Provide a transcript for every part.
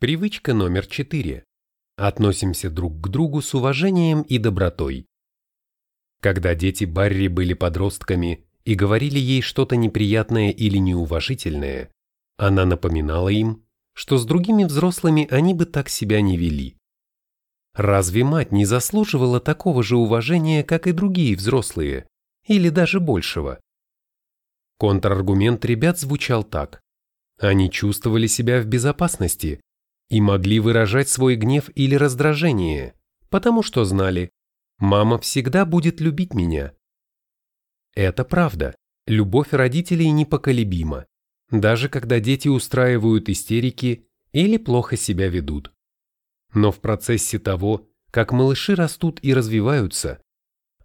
Привычка номер четыре. Относимся друг к другу с уважением и добротой. Когда дети Барри были подростками и говорили ей что-то неприятное или неуважительное, она напоминала им, что с другими взрослыми они бы так себя не вели. Разве мать не заслуживала такого же уважения, как и другие взрослые, или даже большего? Контраргумент ребят звучал так. Они чувствовали себя в безопасности, и могли выражать свой гнев или раздражение, потому что знали, мама всегда будет любить меня. Это правда, любовь родителей непоколебима, даже когда дети устраивают истерики или плохо себя ведут. Но в процессе того, как малыши растут и развиваются,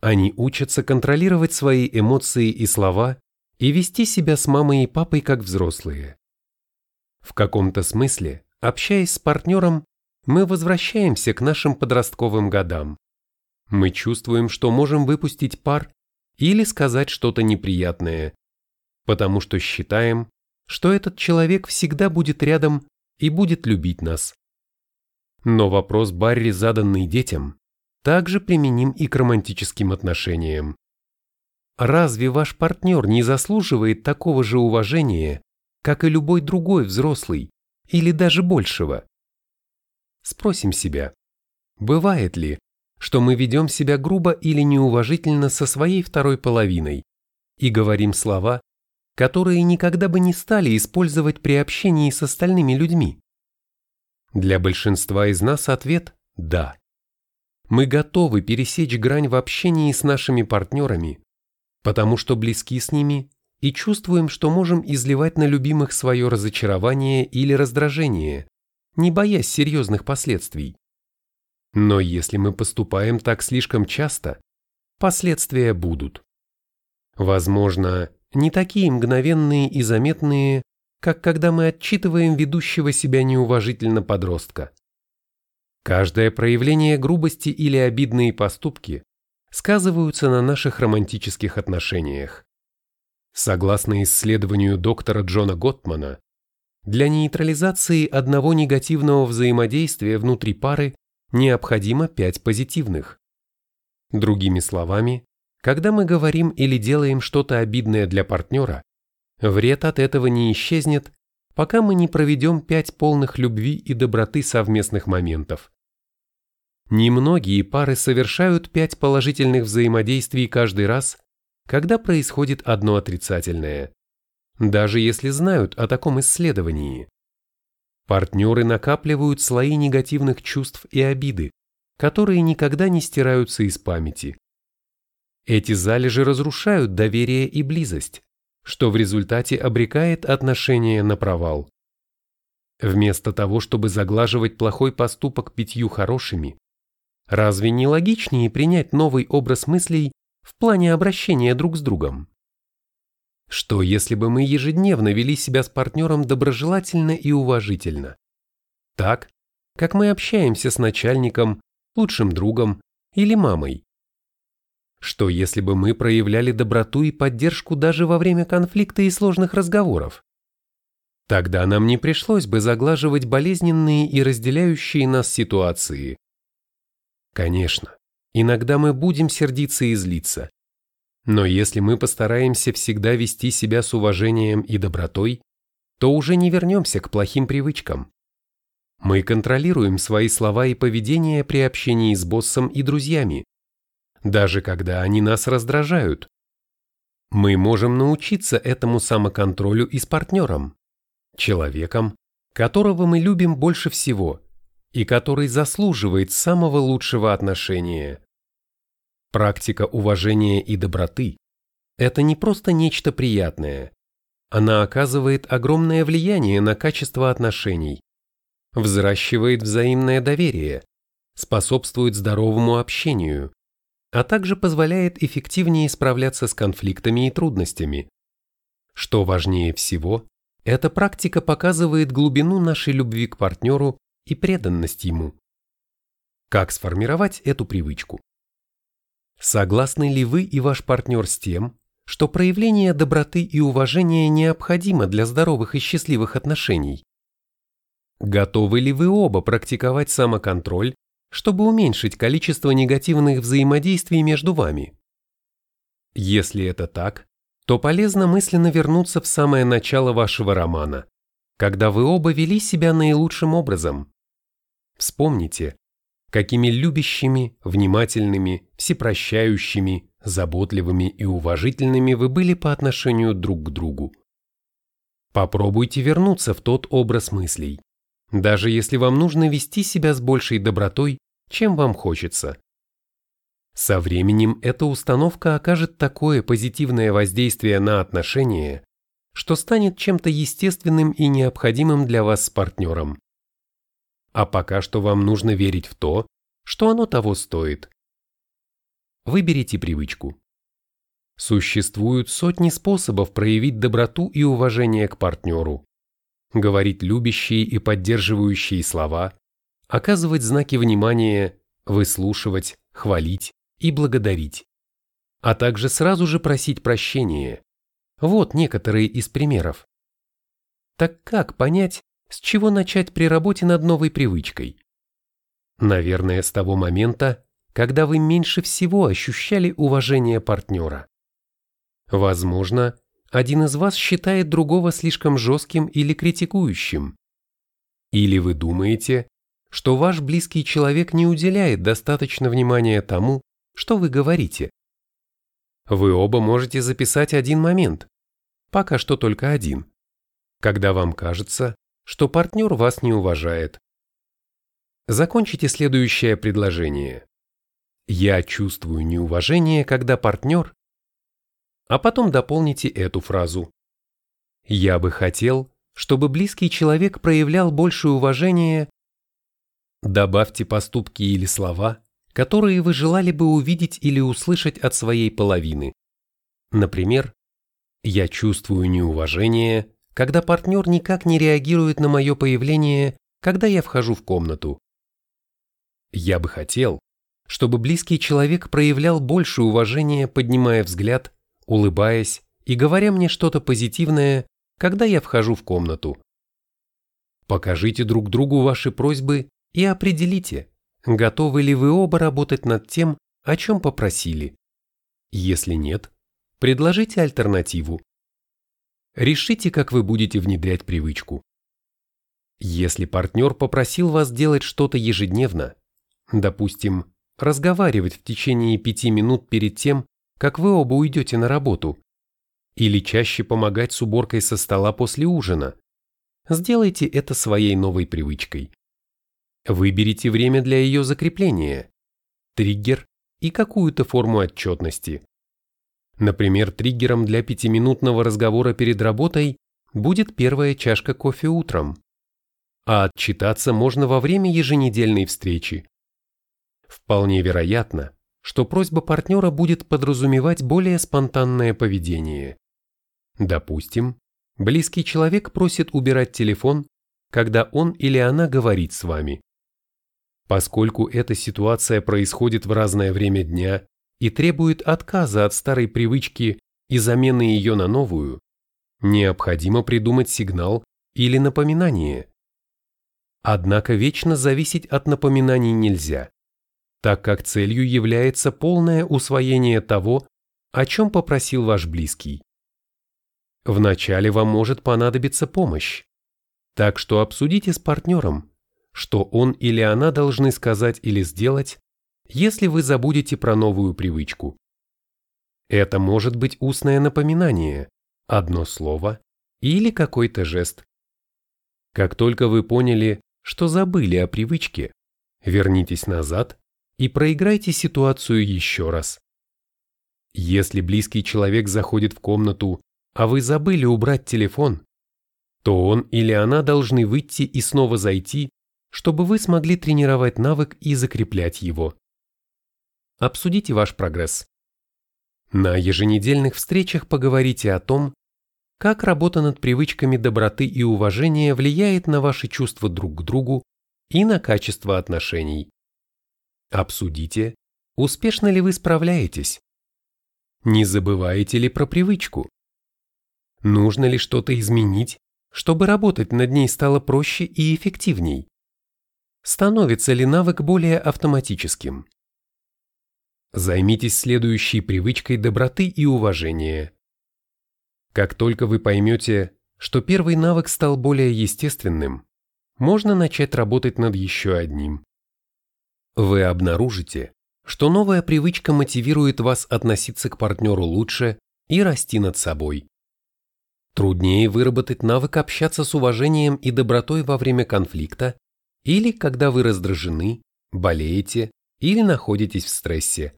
они учатся контролировать свои эмоции и слова и вести себя с мамой и папой как взрослые. В каком-то смысле Общаясь с партнером, мы возвращаемся к нашим подростковым годам. Мы чувствуем, что можем выпустить пар или сказать что-то неприятное, потому что считаем, что этот человек всегда будет рядом и будет любить нас. Но вопрос Барри, заданный детям, также применим и к романтическим отношениям. Разве ваш партнер не заслуживает такого же уважения, как и любой другой взрослый, или даже большего. Спросим себя, бывает ли, что мы ведем себя грубо или неуважительно со своей второй половиной и говорим слова, которые никогда бы не стали использовать при общении с остальными людьми? Для большинства из нас ответ – да. Мы готовы пересечь грань в общении с нашими партнерами, потому что близки с ними и чувствуем, что можем изливать на любимых свое разочарование или раздражение, не боясь серьезных последствий. Но если мы поступаем так слишком часто, последствия будут. Возможно, не такие мгновенные и заметные, как когда мы отчитываем ведущего себя неуважительно подростка. Каждое проявление грубости или обидные поступки сказываются на наших романтических отношениях. Согласно исследованию доктора Джона Готтмана, для нейтрализации одного негативного взаимодействия внутри пары необходимо пять позитивных. Другими словами, когда мы говорим или делаем что-то обидное для партнера, вред от этого не исчезнет, пока мы не проведем пять полных любви и доброты совместных моментов. Немногие пары совершают пять положительных взаимодействий каждый раз, когда происходит одно отрицательное, даже если знают о таком исследовании. Партнеры накапливают слои негативных чувств и обиды, которые никогда не стираются из памяти. Эти залежи разрушают доверие и близость, что в результате обрекает отношения на провал. Вместо того, чтобы заглаживать плохой поступок пятью хорошими, разве не логичнее принять новый образ мыслей в плане обращения друг с другом. Что если бы мы ежедневно вели себя с партнером доброжелательно и уважительно? Так, как мы общаемся с начальником, лучшим другом или мамой. Что если бы мы проявляли доброту и поддержку даже во время конфликта и сложных разговоров? Тогда нам не пришлось бы заглаживать болезненные и разделяющие нас ситуации. Конечно, Иногда мы будем сердиться и злиться. Но если мы постараемся всегда вести себя с уважением и добротой, то уже не вернемся к плохим привычкам. Мы контролируем свои слова и поведение при общении с боссом и друзьями, даже когда они нас раздражают. Мы можем научиться этому самоконтролю и с партнером, человеком, которого мы любим больше всего и который заслуживает самого лучшего отношения. Практика уважения и доброты – это не просто нечто приятное. Она оказывает огромное влияние на качество отношений, взращивает взаимное доверие, способствует здоровому общению, а также позволяет эффективнее справляться с конфликтами и трудностями. Что важнее всего, эта практика показывает глубину нашей любви к партнеру и преданность ему. Как сформировать эту привычку? Согласны ли вы и ваш партнер с тем, что проявление доброты и уважения необходимо для здоровых и счастливых отношений? Готовы ли вы оба практиковать самоконтроль, чтобы уменьшить количество негативных взаимодействий между вами? Если это так, то полезно мысленно вернуться в самое начало вашего романа, когда вы оба вели себя наилучшим образом. Вспомните, какими любящими, внимательными, всепрощающими, заботливыми и уважительными вы были по отношению друг к другу. Попробуйте вернуться в тот образ мыслей, даже если вам нужно вести себя с большей добротой, чем вам хочется. Со временем эта установка окажет такое позитивное воздействие на отношения, что станет чем-то естественным и необходимым для вас с партнером. А пока что вам нужно верить в то, что оно того стоит. Выберите привычку. Существуют сотни способов проявить доброту и уважение к партнеру. Говорить любящие и поддерживающие слова, оказывать знаки внимания, выслушивать, хвалить, и благодарить, а также сразу же просить прощения. Вот некоторые из примеров. Так как понять, с чего начать при работе над новой привычкой? Наверное, с того момента, когда вы меньше всего ощущали уважение партнера. Возможно, один из вас считает другого слишком жестким или критикующим. Или вы думаете, что ваш близкий человек не уделяет достаточно внимания тому, что вы говорите. Вы оба можете записать один момент, пока что только один, когда вам кажется, что партнер вас не уважает. Закончите следующее предложение. Я чувствую неуважение, когда партнер... А потом дополните эту фразу. Я бы хотел, чтобы близкий человек проявлял больше уважения. Добавьте поступки или слова, которые вы желали бы увидеть или услышать от своей половины. Например, «Я чувствую неуважение, когда партнер никак не реагирует на мое появление, когда я вхожу в комнату». Я бы хотел, чтобы близкий человек проявлял больше уважения, поднимая взгляд, улыбаясь и говоря мне что-то позитивное, когда я вхожу в комнату. Покажите друг другу ваши просьбы и определите, Готовы ли вы оба работать над тем, о чем попросили? Если нет, предложите альтернативу. Решите, как вы будете внедрять привычку. Если партнер попросил вас делать что-то ежедневно, допустим, разговаривать в течение пяти минут перед тем, как вы оба уйдете на работу, или чаще помогать с уборкой со стола после ужина, сделайте это своей новой привычкой. Выберите время для ее закрепления, триггер и какую-то форму отчетности. Например, триггером для пятиминутного разговора перед работой будет первая чашка кофе утром, а отчитаться можно во время еженедельной встречи. Вполне вероятно, что просьба партнера будет подразумевать более спонтанное поведение. Допустим, близкий человек просит убирать телефон, когда он или она говорит с вами. Поскольку эта ситуация происходит в разное время дня и требует отказа от старой привычки и замены ее на новую, необходимо придумать сигнал или напоминание. Однако вечно зависеть от напоминаний нельзя, так как целью является полное усвоение того, о чем попросил ваш близкий. Вначале вам может понадобиться помощь, так что обсудите с партнером, что он или она должны сказать или сделать, если вы забудете про новую привычку. Это может быть устное напоминание, одно слово или какой-то жест. Как только вы поняли, что забыли о привычке, вернитесь назад и проиграйте ситуацию еще раз. Если близкий человек заходит в комнату, а вы забыли убрать телефон, то он или она должны выйти и снова зайти чтобы вы смогли тренировать навык и закреплять его. Обсудите ваш прогресс. На еженедельных встречах поговорите о том, как работа над привычками доброты и уважения влияет на ваши чувства друг к другу и на качество отношений. Обсудите, успешно ли вы справляетесь. Не забываете ли про привычку? Нужно ли что-то изменить, чтобы работать над ней стало проще и эффективней? Становится ли навык более автоматическим? Займитесь следующей привычкой доброты и уважения. Как только вы поймете, что первый навык стал более естественным, можно начать работать над еще одним. Вы обнаружите, что новая привычка мотивирует вас относиться к партнеру лучше и расти над собой. Труднее выработать навык общаться с уважением и добротой во время конфликта или когда вы раздражены, болеете или находитесь в стрессе.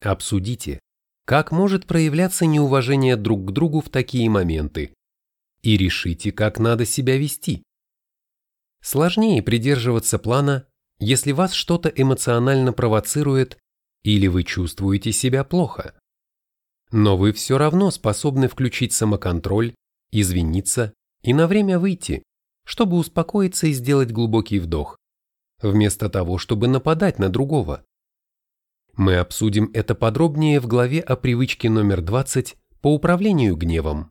Обсудите, как может проявляться неуважение друг к другу в такие моменты, и решите, как надо себя вести. Сложнее придерживаться плана, если вас что-то эмоционально провоцирует или вы чувствуете себя плохо. Но вы все равно способны включить самоконтроль, извиниться и на время выйти, чтобы успокоиться и сделать глубокий вдох, вместо того, чтобы нападать на другого. Мы обсудим это подробнее в главе о привычке номер 20 по управлению гневом.